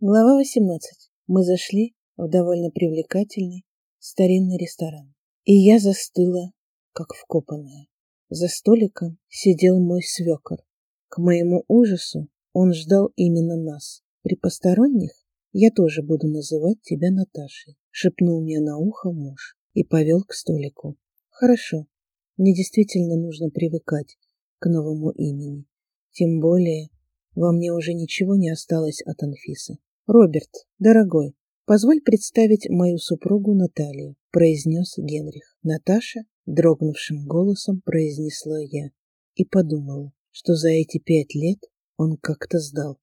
Глава 18. Мы зашли в довольно привлекательный старинный ресторан. И я застыла, как вкопанная. За столиком сидел мой свекор. К моему ужасу он ждал именно нас. При посторонних я тоже буду называть тебя Наташей, шепнул мне на ухо муж и повел к столику. Хорошо, мне действительно нужно привыкать к новому имени. Тем более во мне уже ничего не осталось от Анфисы. «Роберт, дорогой, позволь представить мою супругу Наталью», — произнес Генрих. Наташа дрогнувшим голосом произнесла я и подумала, что за эти пять лет он как-то сдал.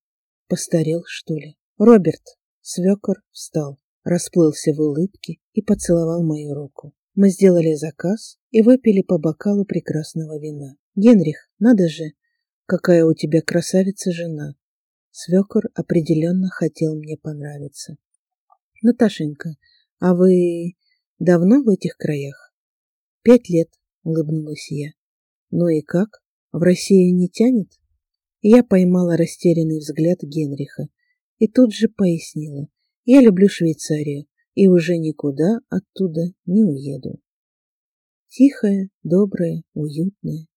Постарел, что ли? «Роберт!» Свекор встал, расплылся в улыбке и поцеловал мою руку. Мы сделали заказ и выпили по бокалу прекрасного вина. «Генрих, надо же, какая у тебя красавица жена!» Свекор определенно хотел мне понравиться. Наташенька, а вы давно в этих краях? Пять лет, улыбнулась я. Ну и как? В Россию не тянет? Я поймала растерянный взгляд Генриха и тут же пояснила. Я люблю Швейцарию и уже никуда оттуда не уеду. Тихая, добрая, уютная.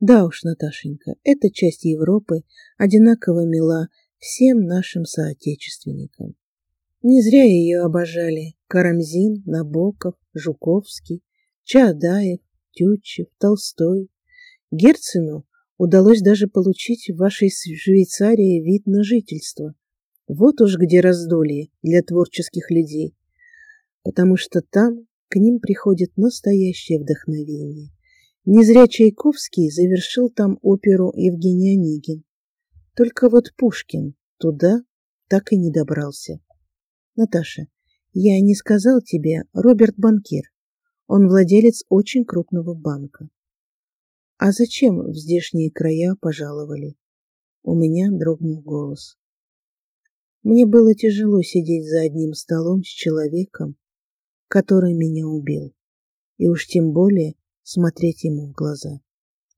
Да уж, Наташенька, эта часть Европы одинаково мила всем нашим соотечественникам. Не зря ее обожали Карамзин, Набоков, Жуковский, Чаадаев, Тютчев, Толстой. Герцену удалось даже получить в вашей Швейцарии вид на жительство. Вот уж где раздолье для творческих людей, потому что там к ним приходит настоящее вдохновение. Не зря Чайковский завершил там оперу Евгений Онегин. Только вот Пушкин туда так и не добрался. Наташа, я не сказал тебе, Роберт банкир. Он владелец очень крупного банка. А зачем в здешние края пожаловали? У меня дрогнул голос. Мне было тяжело сидеть за одним столом с человеком, который меня убил, и уж тем более смотреть ему в глаза.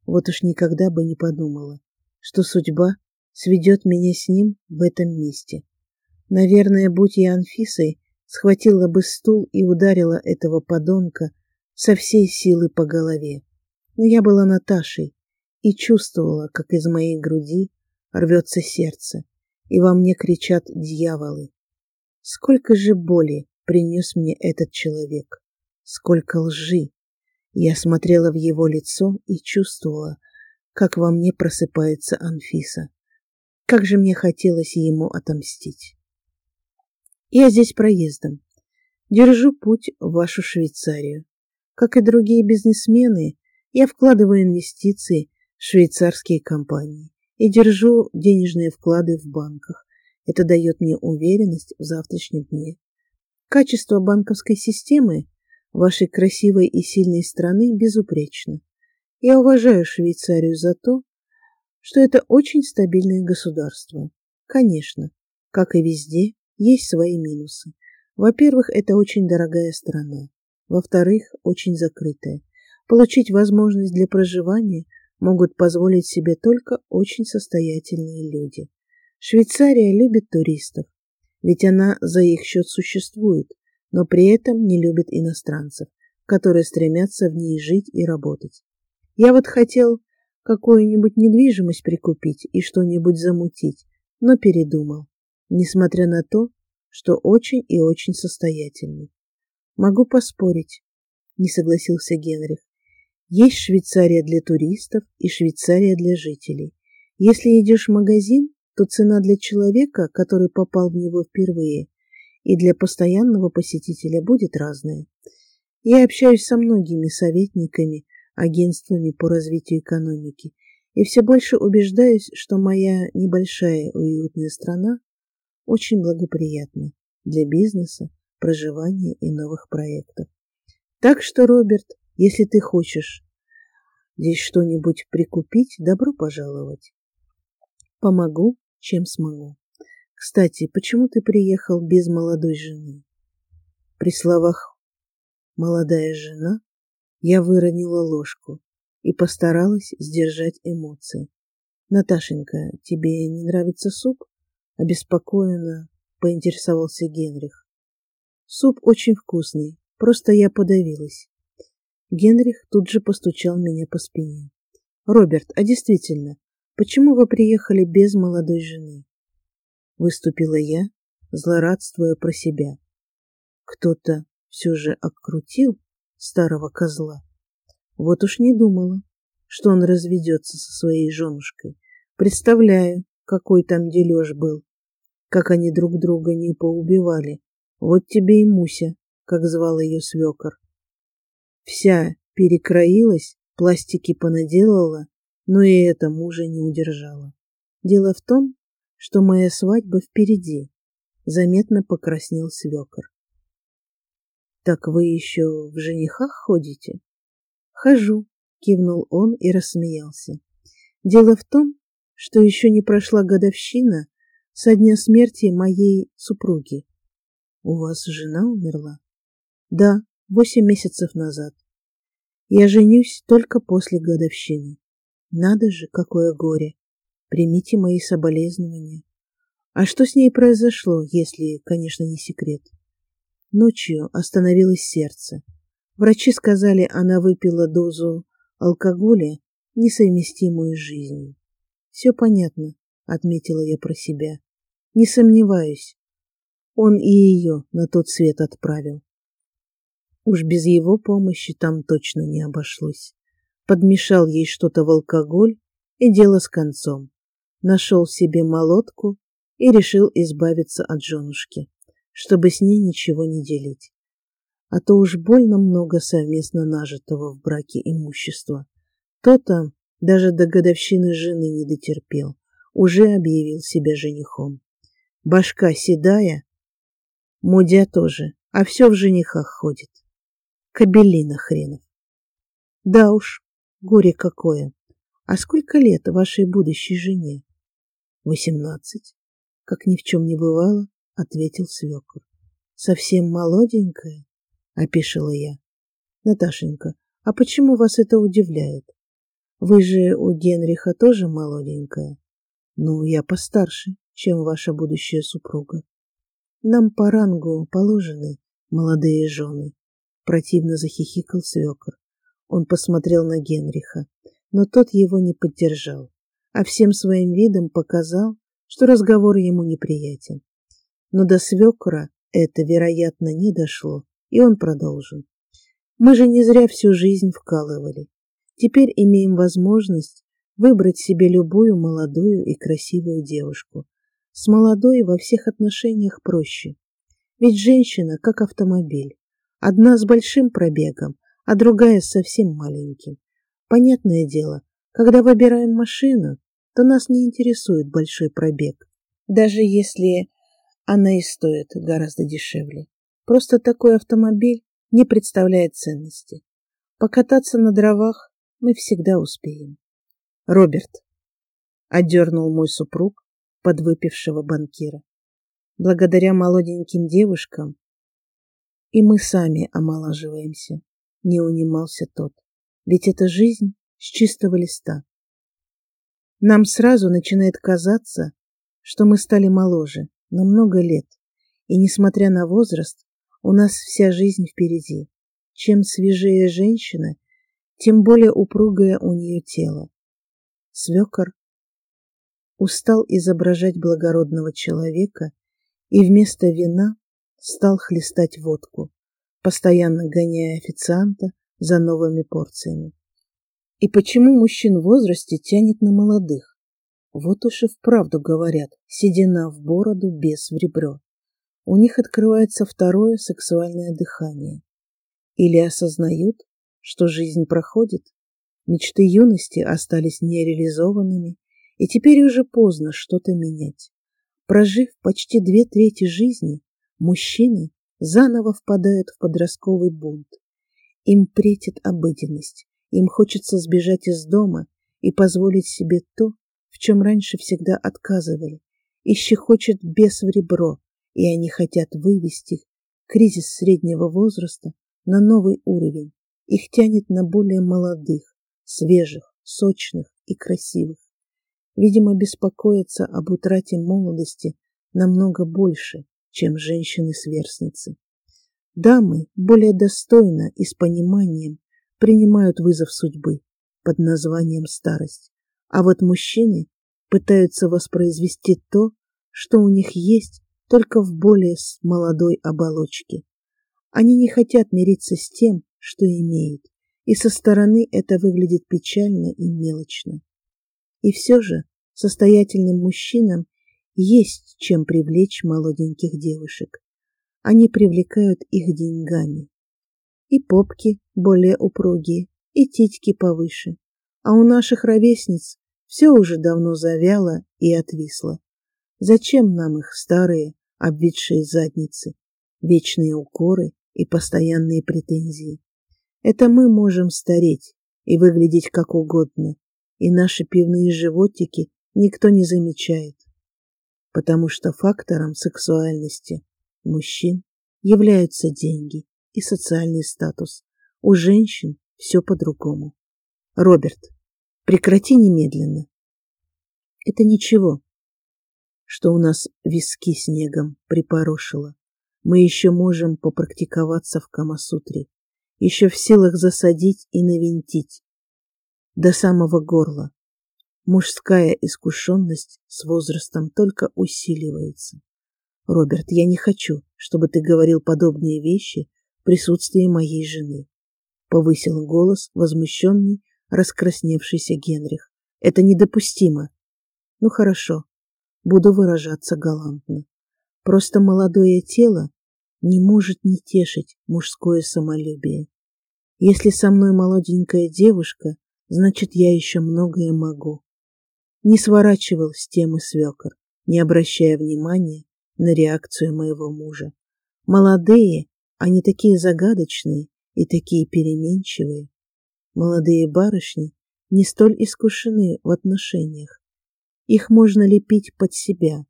Вот уж никогда бы не подумала, что судьба сведет меня с ним в этом месте. Наверное, будь я Анфисой, схватила бы стул и ударила этого подонка со всей силы по голове. Но я была Наташей и чувствовала, как из моей груди рвется сердце, и во мне кричат дьяволы. Сколько же боли принес мне этот человек, сколько лжи. Я смотрела в его лицо и чувствовала, как во мне просыпается Анфиса. Как же мне хотелось ему отомстить. Я здесь проездом. Держу путь в вашу Швейцарию. Как и другие бизнесмены, я вкладываю инвестиции в швейцарские компании и держу денежные вклады в банках. Это дает мне уверенность в завтрашнем дне. Качество банковской системы вашей красивой и сильной страны безупречно. Я уважаю Швейцарию за то, что это очень стабильное государство. Конечно, как и везде, есть свои минусы. Во-первых, это очень дорогая страна. Во-вторых, очень закрытая. Получить возможность для проживания могут позволить себе только очень состоятельные люди. Швейцария любит туристов, ведь она за их счет существует, но при этом не любит иностранцев, которые стремятся в ней жить и работать. Я вот хотел какую-нибудь недвижимость прикупить и что-нибудь замутить, но передумал, несмотря на то, что очень и очень состоятельный. Могу поспорить, не согласился Генрих. Есть Швейцария для туристов и Швейцария для жителей. Если идешь в магазин, то цена для человека, который попал в него впервые, и для постоянного посетителя будет разная. Я общаюсь со многими советниками агентствами по развитию экономики, и все больше убеждаюсь, что моя небольшая уютная страна очень благоприятна для бизнеса, проживания и новых проектов. Так что, Роберт, если ты хочешь здесь что-нибудь прикупить, добро пожаловать. Помогу, чем смогу. Кстати, почему ты приехал без молодой жены? При словах «молодая жена» Я выронила ложку и постаралась сдержать эмоции. «Наташенька, тебе не нравится суп?» Обеспокоенно поинтересовался Генрих. Суп очень вкусный, просто я подавилась. Генрих тут же постучал меня по спине. Роберт, а действительно, почему вы приехали без молодой жены? Выступила я, злорадствуя про себя. Кто-то все же окрутил старого козла. Вот уж не думала, что он разведется со своей женушкой. Представляю, какой там дележ был, как они друг друга не поубивали. Вот тебе и Муся, как звал ее свекор. Вся перекроилась, пластики понаделала, но и это мужа не удержала. Дело в том, что моя свадьба впереди, заметно покраснел свекор. Так вы еще в женихах ходите? Хожу, кивнул он и рассмеялся. Дело в том, что еще не прошла годовщина со дня смерти моей супруги. У вас жена умерла? Да, восемь месяцев назад. Я женюсь только после годовщины. Надо же, какое горе. Примите мои соболезнования. А что с ней произошло, если, конечно, не секрет? Ночью остановилось сердце. Врачи сказали, она выпила дозу алкоголя, несовместимую с жизнью. Все понятно, отметила я про себя. Не сомневаюсь. Он и ее на тот свет отправил. Уж без его помощи там точно не обошлось. Подмешал ей что-то в алкоголь, и дело с концом. Нашел себе молотку и решил избавиться от женушки чтобы с ней ничего не делить. А то уж больно много совместно нажитого в браке имущества. То-то даже до годовщины жены не дотерпел, уже объявил себя женихом. Башка седая, мудя тоже, а все в женихах ходит. Кобелина хренов. Да уж, горе какое. А сколько лет вашей будущей жене? Восемнадцать. Как ни в чем не бывало, — ответил свекор. «Совсем молоденькая?» — опишила я. «Наташенька, а почему вас это удивляет? Вы же у Генриха тоже молоденькая. Ну, я постарше, чем ваша будущая супруга. Нам по рангу положены молодые жены». Противно захихикал свекор. Он посмотрел на Генриха, но тот его не поддержал, а всем своим видом показал, что разговор ему неприятен. Но до свекра это, вероятно, не дошло, и он продолжил. Мы же не зря всю жизнь вкалывали. Теперь имеем возможность выбрать себе любую молодую и красивую девушку. С молодой во всех отношениях проще. Ведь женщина как автомобиль. Одна с большим пробегом, а другая совсем маленьким. Понятное дело, когда выбираем машину, то нас не интересует большой пробег. Даже если она и стоит гораздо дешевле. Просто такой автомобиль не представляет ценности. Покататься на дровах мы всегда успеем. Роберт, отдернул мой супруг подвыпившего банкира. Благодаря молоденьким девушкам и мы сами омолаживаемся, не унимался тот. Ведь это жизнь с чистого листа. Нам сразу начинает казаться, что мы стали моложе, на много лет. И несмотря на возраст, у нас вся жизнь впереди. Чем свежее женщина, тем более упругое у нее тело. Свекор устал изображать благородного человека и вместо вина стал хлестать водку, постоянно гоняя официанта за новыми порциями. И почему мужчин в возрасте тянет на молодых? Вот уж и вправду говорят, седина в бороду, без в ребро. У них открывается второе сексуальное дыхание. Или осознают, что жизнь проходит, мечты юности остались нереализованными, и теперь уже поздно что-то менять. Прожив почти две трети жизни, мужчины заново впадают в подростковый бунт. Им претит обыденность, им хочется сбежать из дома и позволить себе то, в чем раньше всегда отказывали, и щекочет бес в ребро, и они хотят вывести кризис среднего возраста на новый уровень. Их тянет на более молодых, свежих, сочных и красивых. Видимо, беспокоиться об утрате молодости намного больше, чем женщины-сверстницы. Дамы более достойно и с пониманием принимают вызов судьбы под названием старость, а вот мужчины пытаются воспроизвести то, что у них есть только в более молодой оболочке. Они не хотят мириться с тем, что имеют, и со стороны это выглядит печально и мелочно. И все же состоятельным мужчинам есть чем привлечь молоденьких девушек. Они привлекают их деньгами. И попки более упругие, и титьки повыше. А у наших ровесниц все уже давно завяло и отвисло. Зачем нам их старые, обвисшие задницы, вечные укоры и постоянные претензии? Это мы можем стареть и выглядеть как угодно, и наши пивные животики никто не замечает, потому что фактором сексуальности мужчин являются деньги и социальный статус. У женщин все по-другому. Роберт, прекрати немедленно. Это ничего, что у нас виски снегом припорошило. Мы еще можем попрактиковаться в Камасутре, еще в силах засадить и навинтить до самого горла. Мужская искушенность с возрастом только усиливается. Роберт, я не хочу, чтобы ты говорил подобные вещи в присутствии моей жены. Повысил голос возмущенный, раскрасневшийся Генрих. Это недопустимо. Ну хорошо, буду выражаться галантно. Просто молодое тело не может не тешить мужское самолюбие. Если со мной молоденькая девушка, значит, я еще многое могу. Не сворачивал с темы свекор, не обращая внимания на реакцию моего мужа. Молодые, они такие загадочные и такие переменчивые. Молодые барышни не столь искушены в отношениях. Их можно лепить под себя,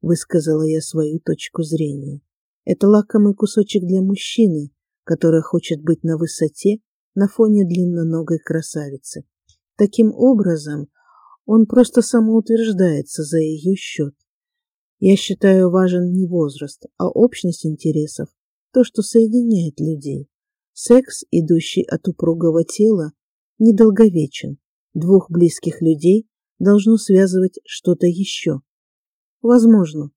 высказала я свою точку зрения. Это лакомый кусочек для мужчины, который хочет быть на высоте на фоне длинноногой красавицы. Таким образом, он просто самоутверждается за ее счет. Я считаю важен не возраст, а общность интересов, то, что соединяет людей. Секс, идущий от упругого тела, недолговечен. Двух близких людей должно связывать что-то еще. Возможно.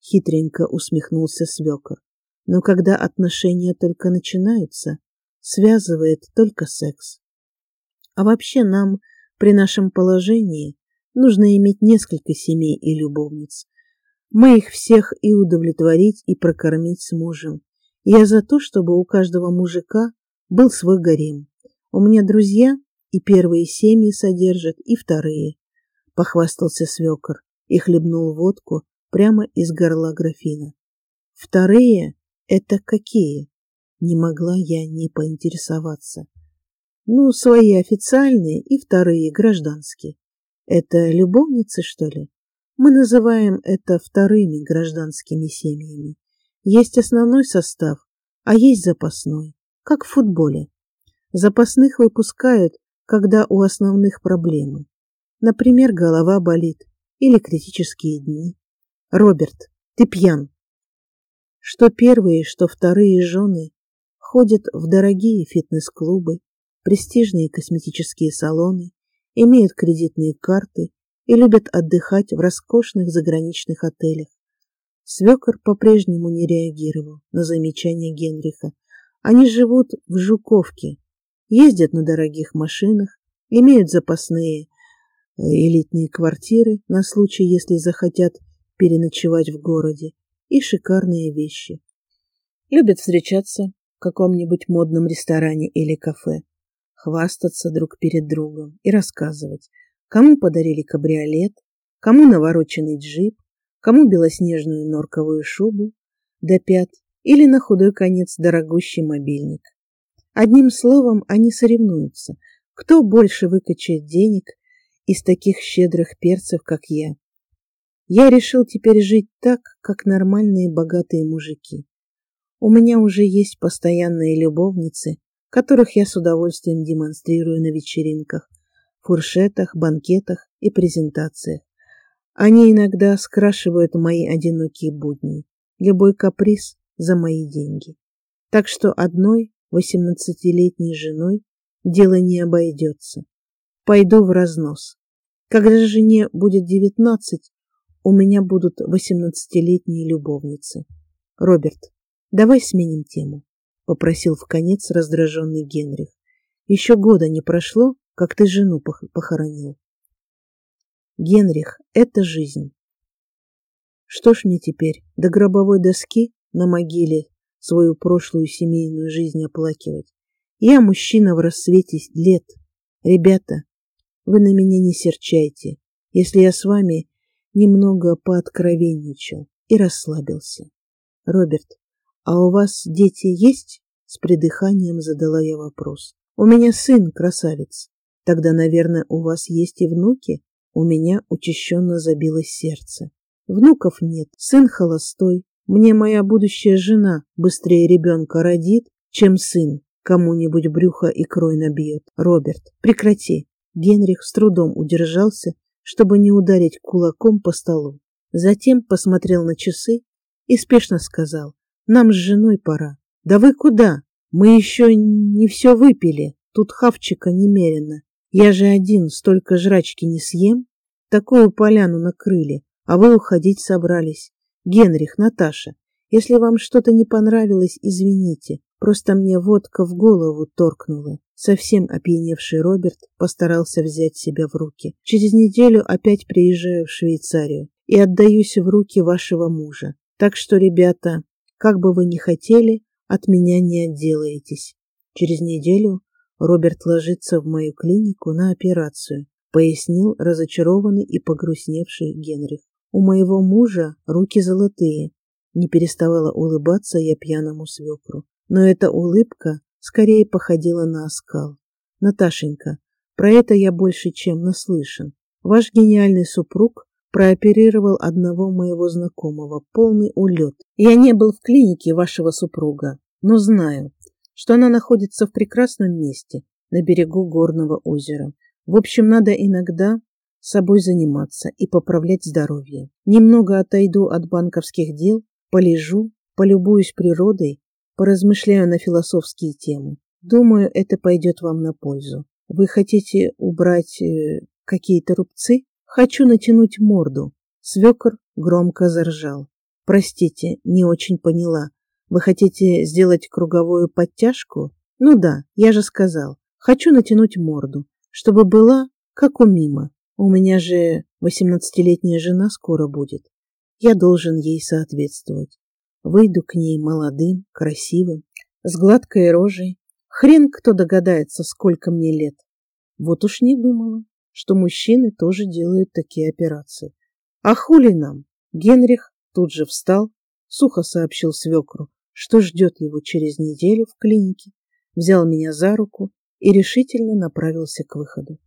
Хитренько усмехнулся свекор. Но когда отношения только начинаются, связывает только секс. А вообще нам при нашем положении нужно иметь несколько семей и любовниц. Мы их всех и удовлетворить, и прокормить сможем. Я за то, чтобы у каждого мужика был свой гарем. У меня друзья и первые семьи содержат, и вторые. Похвастался свекор и хлебнул водку прямо из горла графина. Вторые — это какие? Не могла я не поинтересоваться. Ну, свои официальные и вторые гражданские. Это любовницы, что ли? Мы называем это вторыми гражданскими семьями. Есть основной состав, а есть запасной, как в футболе. Запасных выпускают, когда у основных проблемы. Например, голова болит или критические дни. Роберт, ты пьян. Что первые, что вторые жены ходят в дорогие фитнес-клубы, престижные косметические салоны, имеют кредитные карты и любят отдыхать в роскошных заграничных отелях. Свекор по-прежнему не реагировал на замечания Генриха. Они живут в Жуковке, ездят на дорогих машинах, имеют запасные э, элитные квартиры на случай, если захотят переночевать в городе, и шикарные вещи. Любят встречаться в каком-нибудь модном ресторане или кафе, хвастаться друг перед другом и рассказывать, Кому подарили кабриолет, кому навороченный джип, кому белоснежную норковую шубу до пят или на худой конец дорогущий мобильник. Одним словом, они соревнуются, кто больше выкачает денег из таких щедрых перцев, как я. Я решил теперь жить так, как нормальные богатые мужики. У меня уже есть постоянные любовницы, которых я с удовольствием демонстрирую на вечеринках, фуршетах, банкетах и презентациях. Они иногда скрашивают мои одинокие будни. любой каприз за мои деньги. Так что одной восемнадцатилетней женой дело не обойдется. Пойду в разнос. Когда жене будет девятнадцать, у меня будут восемнадцатилетние любовницы. Роберт, давай сменим тему, попросил в конец раздраженный Генрих. Еще года не прошло, как ты жену похоронил. Генрих, это жизнь. Что ж мне теперь, до гробовой доски на могиле свою прошлую семейную жизнь оплакивать? Я мужчина в рассвете лет. Ребята, вы на меня не серчайте, если я с вами немного пооткровенничал и расслабился. Роберт, а у вас дети есть? С придыханием задала я вопрос. У меня сын, красавец. Тогда, наверное, у вас есть и внуки? У меня учащенно забилось сердце. Внуков нет, сын холостой. Мне моя будущая жена быстрее ребенка родит, чем сын кому-нибудь брюхо икрой набьет. Роберт, прекрати. Генрих с трудом удержался, чтобы не ударить кулаком по столу. Затем посмотрел на часы и спешно сказал, нам с женой пора. Да вы куда? Мы еще не все выпили. Тут хавчика немерено. Я же один столько жрачки не съем. Такую поляну накрыли, а вы уходить собрались. Генрих, Наташа, если вам что-то не понравилось, извините. Просто мне водка в голову торкнула. Совсем опьяневший Роберт постарался взять себя в руки. Через неделю опять приезжаю в Швейцарию и отдаюсь в руки вашего мужа. Так что, ребята, как бы вы ни хотели, от меня не отделаетесь. Через неделю Роберт ложится в мою клинику на операцию, пояснил разочарованный и погрустневший Генрих. У моего мужа руки золотые. Не переставала улыбаться я пьяному свекру но эта улыбка скорее походила на оскал. Наташенька, про это я больше чем наслышан. Ваш гениальный супруг прооперировал одного моего знакомого, полный улет. Я не был в клинике вашего супруга, но знаю, что она находится в прекрасном месте на берегу горного озера. В общем, надо иногда собой заниматься и поправлять здоровье. Немного отойду от банковских дел, полежу, полюбуюсь природой поразмышляю на философские темы. Думаю, это пойдет вам на пользу. Вы хотите убрать э, какие-то рубцы? Хочу натянуть морду. Свекор громко заржал. Простите, не очень поняла. Вы хотите сделать круговую подтяжку? Ну да, я же сказал. Хочу натянуть морду, чтобы была как у Мима. У меня же восемнадцатилетняя жена скоро будет. Я должен ей соответствовать. Выйду к ней молодым, красивым, с гладкой рожей. Хрен кто догадается, сколько мне лет. Вот уж не думала, что мужчины тоже делают такие операции. А хули нам? Генрих тут же встал, сухо сообщил свекру, что ждет его через неделю в клинике, взял меня за руку и решительно направился к выходу.